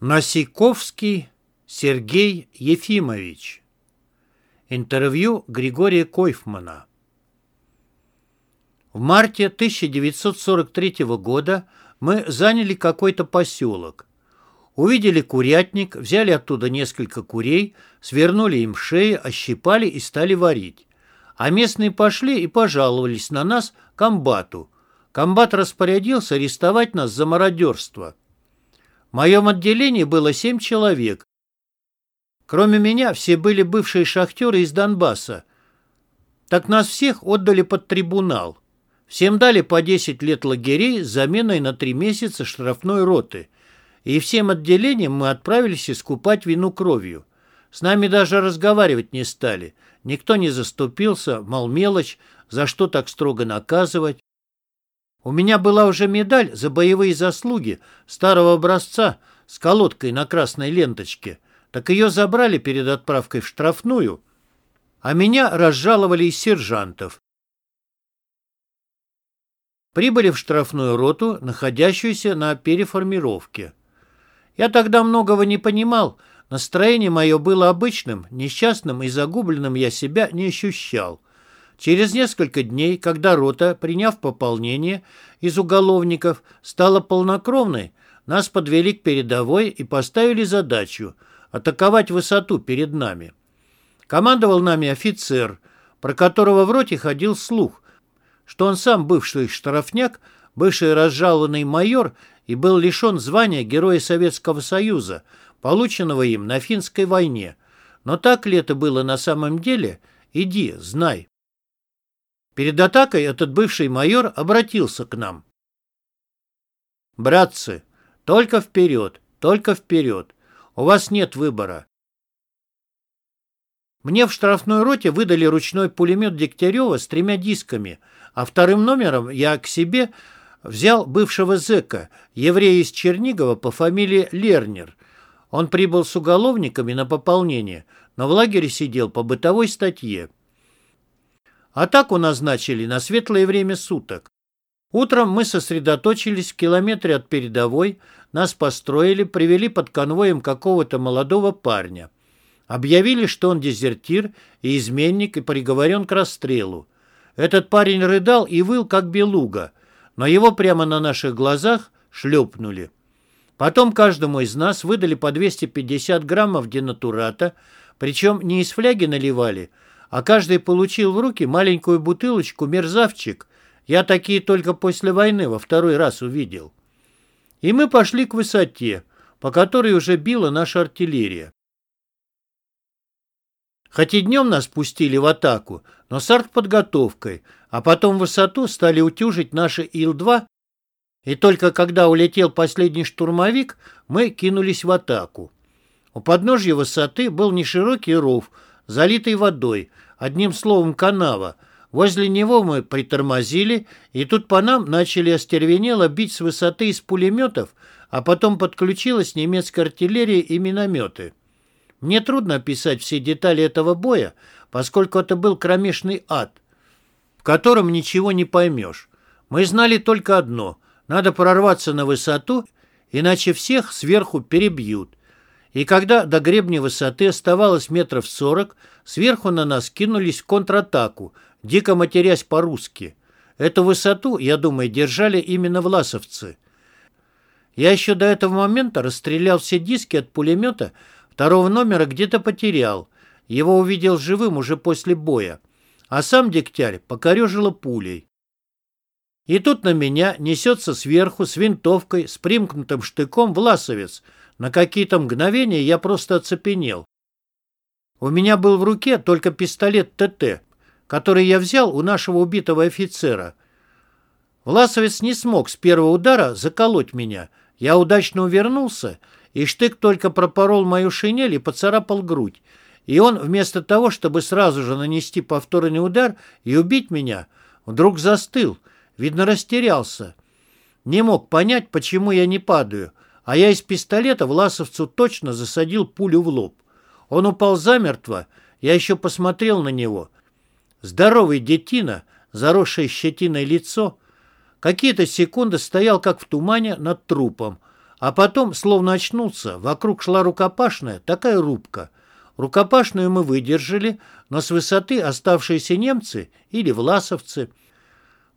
Насиковский Сергей Ефимович. Интервью Григория Койфмана. В марте 1943 года мы заняли какой-то поселок. Увидели курятник, взяли оттуда несколько курей, свернули им шеи, ощипали и стали варить. А местные пошли и пожаловались на нас комбату. Комбат распорядился арестовать нас за мародерство. Моем отделении было семь человек. Кроме меня все были бывшие шахтеры из Донбасса. Так нас всех отдали под трибунал. Всем дали по 10 лет лагерей с заменой на 3 месяца штрафной роты. И всем отделениям мы отправились искупать вину кровью. С нами даже разговаривать не стали. Никто не заступился, мол, мелочь, за что так строго наказывать. У меня была уже медаль за боевые заслуги старого образца с колодкой на красной ленточке. Так ее забрали перед отправкой в штрафную, а меня разжаловали из сержантов. Прибыли в штрафную роту, находящуюся на переформировке. Я тогда многого не понимал, настроение мое было обычным, несчастным и загубленным я себя не ощущал. Через несколько дней, когда рота, приняв пополнение из уголовников, стала полнокровной, нас подвели к передовой и поставили задачу атаковать высоту перед нами. Командовал нами офицер, про которого в роте ходил слух, что он сам бывший штрафняк, бывший разжалованный майор и был лишен звания Героя Советского Союза, полученного им на финской войне. Но так ли это было на самом деле? Иди, знай. Перед атакой этот бывший майор обратился к нам. «Братцы, только вперед, только вперед. У вас нет выбора. Мне в штрафной роте выдали ручной пулемет Дегтярева с тремя дисками, а вторым номером я к себе взял бывшего зэка, еврея из Чернигова по фамилии Лернер. Он прибыл с уголовниками на пополнение, но в лагере сидел по бытовой статье. Атаку назначили на светлое время суток. Утром мы сосредоточились в километре от передовой, нас построили, привели под конвоем какого-то молодого парня. Объявили, что он дезертир и изменник и приговорен к расстрелу. Этот парень рыдал и выл, как белуга, но его прямо на наших глазах шлепнули. Потом каждому из нас выдали по 250 граммов денатурата, причем не из фляги наливали, а каждый получил в руки маленькую бутылочку мерзавчик. Я такие только после войны во второй раз увидел. И мы пошли к высоте, по которой уже била наша артиллерия. Хоть и днем нас пустили в атаку, но с артподготовкой, а потом высоту стали утюжить наши Ил-2, и только когда улетел последний штурмовик, мы кинулись в атаку. У подножья высоты был неширокий ров, залитый водой, одним словом канава. Возле него мы притормозили, и тут по нам начали остервенело бить с высоты из пулеметов, а потом подключилась немецкая артиллерия и минометы. Мне трудно описать все детали этого боя, поскольку это был кромешный ад, в котором ничего не поймешь. Мы знали только одно – надо прорваться на высоту, иначе всех сверху перебьют. И когда до гребня высоты оставалось метров сорок, сверху на нас кинулись в контратаку, дико матерясь по-русски. Эту высоту, я думаю, держали именно власовцы. Я еще до этого момента расстрелял все диски от пулемета, второго номера где-то потерял. Его увидел живым уже после боя. А сам Дегтярь покорежило пулей. И тут на меня несется сверху с винтовкой, с примкнутым штыком власовец — на какие-то мгновения я просто оцепенел. У меня был в руке только пистолет ТТ, который я взял у нашего убитого офицера. Власовец не смог с первого удара заколоть меня. Я удачно увернулся, и штык только пропорол мою шинель и поцарапал грудь. И он, вместо того, чтобы сразу же нанести повторный удар и убить меня, вдруг застыл, видно, растерялся. Не мог понять, почему я не падаю — а я из пистолета Власовцу точно засадил пулю в лоб. Он упал замертво, я еще посмотрел на него. Здоровый детина, заросшее щетиной лицо. Какие-то секунды стоял, как в тумане, над трупом, А потом, словно очнулся, вокруг шла рукопашная, такая рубка. Рукопашную мы выдержали, но с высоты оставшиеся немцы или власовцы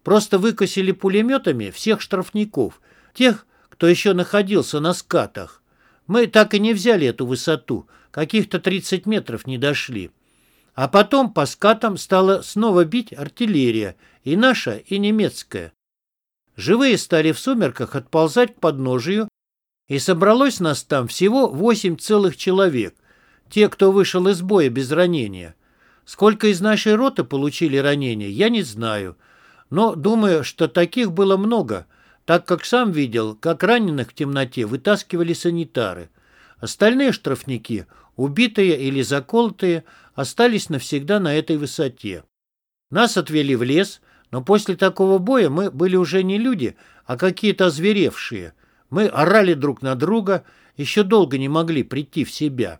просто выкосили пулеметами всех штрафников, тех, кто еще находился на скатах. Мы так и не взяли эту высоту, каких-то 30 метров не дошли. А потом по скатам стала снова бить артиллерия, и наша, и немецкая. Живые стали в сумерках отползать к подножию, и собралось нас там всего восемь целых человек, те, кто вышел из боя без ранения. Сколько из нашей роты получили ранения, я не знаю, но думаю, что таких было много, так как сам видел, как раненых в темноте вытаскивали санитары. Остальные штрафники, убитые или заколотые, остались навсегда на этой высоте. Нас отвели в лес, но после такого боя мы были уже не люди, а какие-то озверевшие. Мы орали друг на друга, еще долго не могли прийти в себя.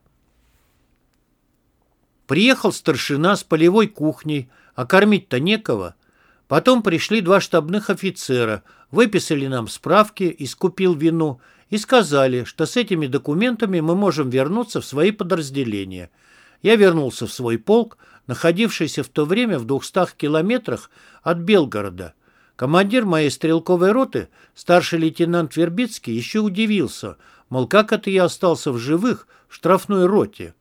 Приехал старшина с полевой кухней, а кормить-то некого. Потом пришли два штабных офицера, выписали нам справки, искупил вину и сказали, что с этими документами мы можем вернуться в свои подразделения. Я вернулся в свой полк, находившийся в то время в двухстах километрах от Белгорода. Командир моей стрелковой роты, старший лейтенант Вербицкий, еще удивился, мол, как это я остался в живых в штрафной роте.